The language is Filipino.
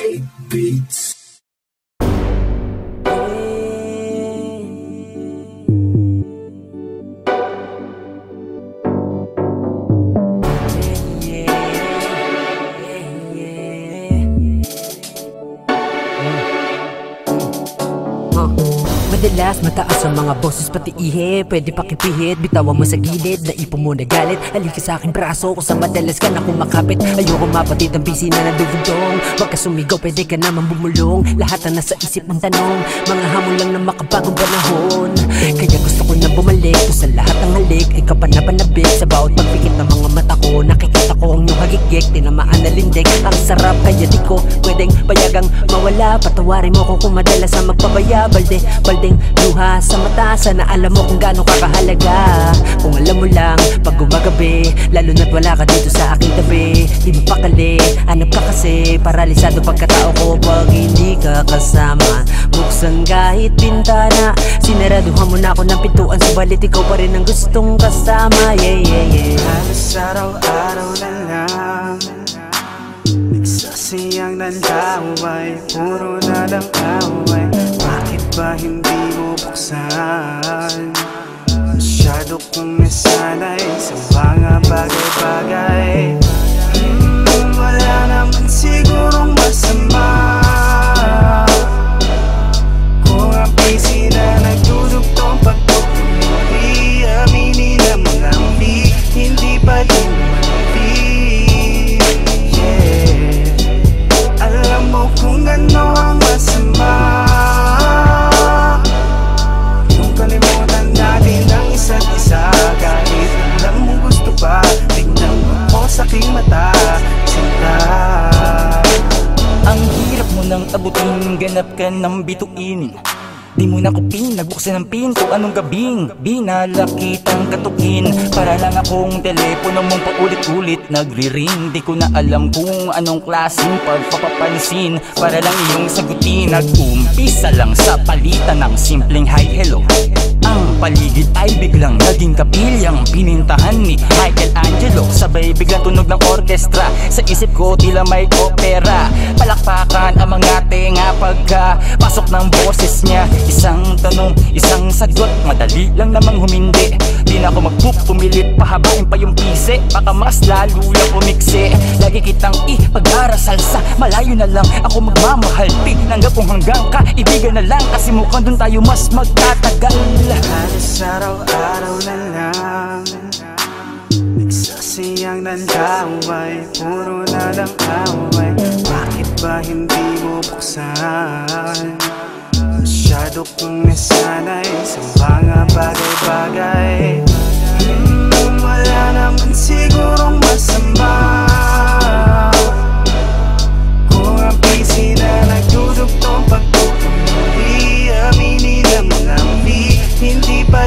Eight beats. Huh. Madalas mataas ang mga boses pati ihe Pwede pakipihit, bitawan mo sa gilid Naipon mo na galit, halika sa aking braso Kung sa madalas ka na kumakapit. Ayoko mapatid ang busy na nadudugtong Huwag ka sumigaw, pwede ka naman bumulong. Lahat na nasa isip mong tanong. Mga hamon lang na makabagong panahon. Kaya gusto ko na bumalik Kung sa lahat ng halik. Ay kapanapanabik Sa bawat pagpikit ng mga mata ko. Nakikita ko ang iyong hagigik Tinamaan na lindik Ang sarap kaya di ko pwedeng payagang mawala. Patawarin mo ko kung madalas ang magpabaya Balde, baldeng luha sa mata. Sana alam mo kung gaano kakahalaga. Kung alam mo lang pag gumagabi Lalo na't wala ka dito sa aking tabi. Di mo pakali, hanap ka kasi. Paralisado pagkatao ko pag hindi ka kasama. Buksan kahit bintana Sinaraduhan mo na ako ng pintuan. Subalit ikaw pa rin ang gustong kasama. Yeah, yeah, yeah laway Puro na lang away Bakit ba hindi mo buksan? Masyado kong nasanay Sa mga bagay-bagay abutin, ganap ka ng bituin. Di mo na ko pinagbuksan ng pinto Anong gabing. Binala kitang katukin Para lang akong telepono mong paulit-ulit Nagri-ring. Di ko na alam kung anong klaseng pagpapapansin. Para lang iyong sagutin Nag-umpisa lang sa palitan ng simpleng hi hello. Ang paligid ay biglang naging kapilyang Pinintahan ni Michelangelo Sabay biglang tunog ng orkestra. Sa isip ko tila may opera Palakpakan ang mga tenga pagka Pasok ng boses niya. Isang tanong, isang sagot Madali lang namang humindi. Di na ako magpupumilit Pahabain pa yung pise. Baka mas lalo lang umiksi Lagi kitang ipag-arasal sa Malayo na lang. Ako magmamahal Di nanggap kung hanggang kaibigan na lang. Kasi mukhang dun tayo mas magtatagal. Halos araw-araw na lang. Nagsasiyang ng laway Puro na lang away bakit ba hindi mo buksan? Masyado kong nasanay sa mga bagay-bagay hmm, Wala naman sigurong masama Kung ang di, hindi pa